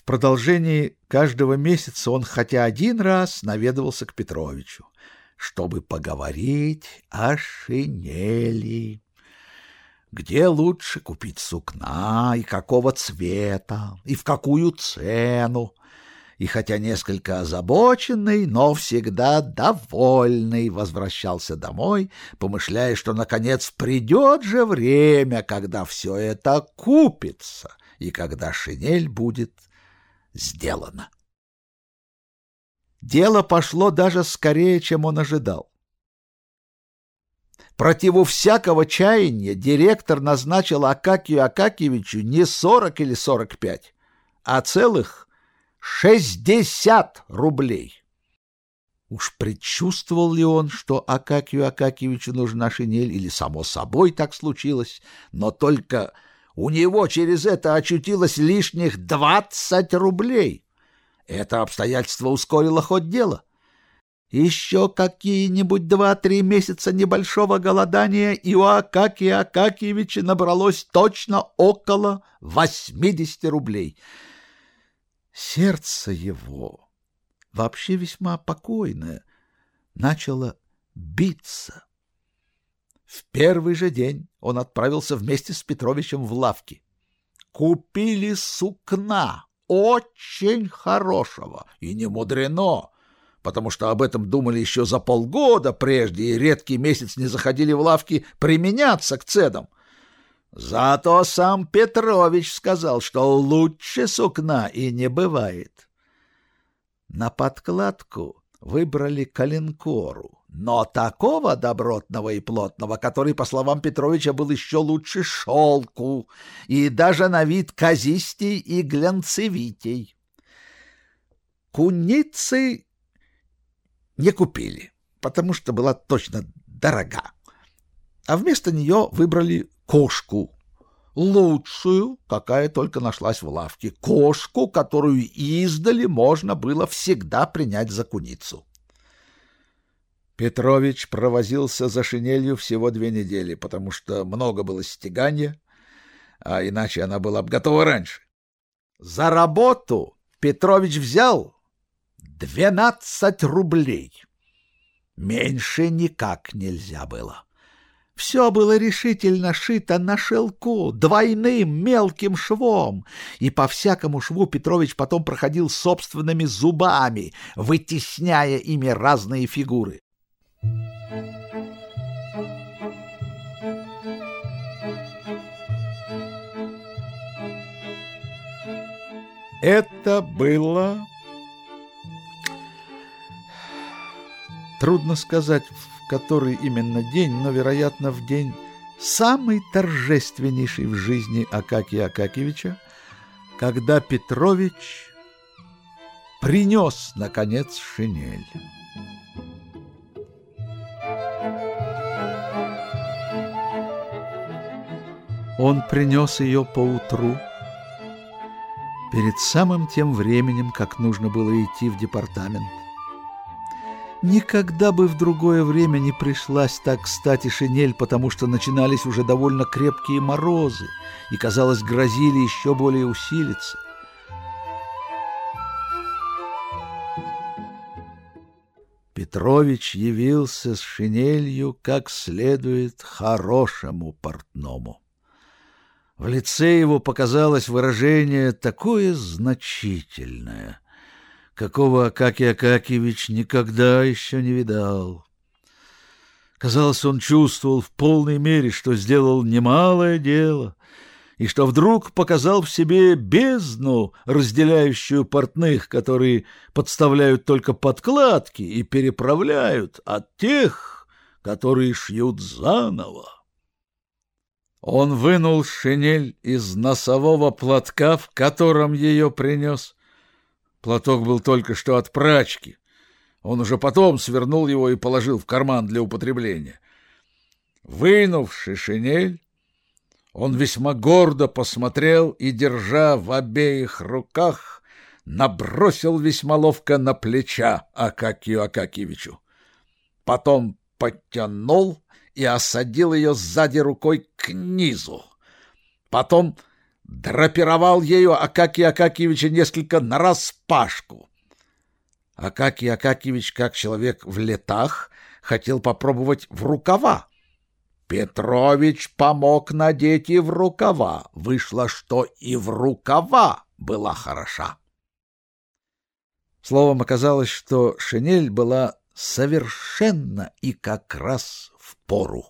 В продолжении каждого месяца он хотя один раз наведывался к Петровичу, чтобы поговорить о шинели. Где лучше купить сукна, и какого цвета, и в какую цену. И хотя несколько озабоченный, но всегда довольный, возвращался домой, помышляя, что, наконец, придет же время, когда все это купится, и когда шинель будет сделано. Дело пошло даже скорее, чем он ожидал. Противу всякого чаяния директор назначил Акакию Акакевичу не сорок или сорок пять, а целых шестьдесят рублей. Уж предчувствовал ли он, что Акакию Акакевичу нужна шинель, или само собой так случилось, но только у него через это очутилось лишних двадцать рублей. Это обстоятельство ускорило ход дела. Еще какие-нибудь два-три месяца небольшого голодания, и у Акакия Акакиевича набралось точно около восьмидесяти рублей. Сердце его, вообще весьма покойное, начало биться. В первый же день он отправился вместе с Петровичем в лавки. Купили сукна, очень хорошего, и не мудрено, потому что об этом думали еще за полгода прежде, и редкий месяц не заходили в лавки применяться к цедам. Зато сам Петрович сказал, что лучше сукна и не бывает. На подкладку выбрали калинкору, но такого добротного и плотного, который, по словам Петровича, был еще лучше шелку и даже на вид казистей и глянцевитей. Куницы не купили, потому что была точно дорога, а вместо нее выбрали кошку, лучшую, какая только нашлась в лавке, кошку, которую издали можно было всегда принять за куницу. Петрович провозился за шинелью всего две недели, потому что много было стегания, а иначе она была бы готова раньше. За работу Петрович взял двенадцать рублей. Меньше никак нельзя было. Все было решительно шито на шелку, двойным мелким швом, и по всякому шву Петрович потом проходил собственными зубами, вытесняя ими разные фигуры. Это было... Трудно сказать, в который именно день, но, вероятно, в день самый торжественнейший в жизни Акакия Акакевича, когда Петрович принес, наконец, шинель. Он принес ее поутру, перед самым тем временем, как нужно было идти в департамент. Никогда бы в другое время не пришлась так кстати шинель, потому что начинались уже довольно крепкие морозы и, казалось, грозили еще более усилиться. Петрович явился с шинелью как следует хорошему портному. В лице его показалось выражение такое значительное, какого Акакий Акакевич никогда еще не видал. Казалось, он чувствовал в полной мере, что сделал немалое дело, и что вдруг показал в себе бездну, разделяющую портных, которые подставляют только подкладки и переправляют от тех, которые шьют заново. Он вынул шинель из носового платка, в котором ее принес. Платок был только что от прачки. Он уже потом свернул его и положил в карман для употребления. Вынувши шинель, он весьма гордо посмотрел и, держа в обеих руках, набросил весьма ловко на плеча Акакию Акакевичу. Потом подтянул и осадил ее сзади рукой к низу. Потом драпировал ею Акакия Акакиевича несколько нараспашку. Акакий Акакиевич, как человек в летах, хотел попробовать в рукава. Петрович помог надеть и в рукава. Вышло, что и в рукава была хороша. Словом, оказалось, что шинель была совершенно и как раз в пору.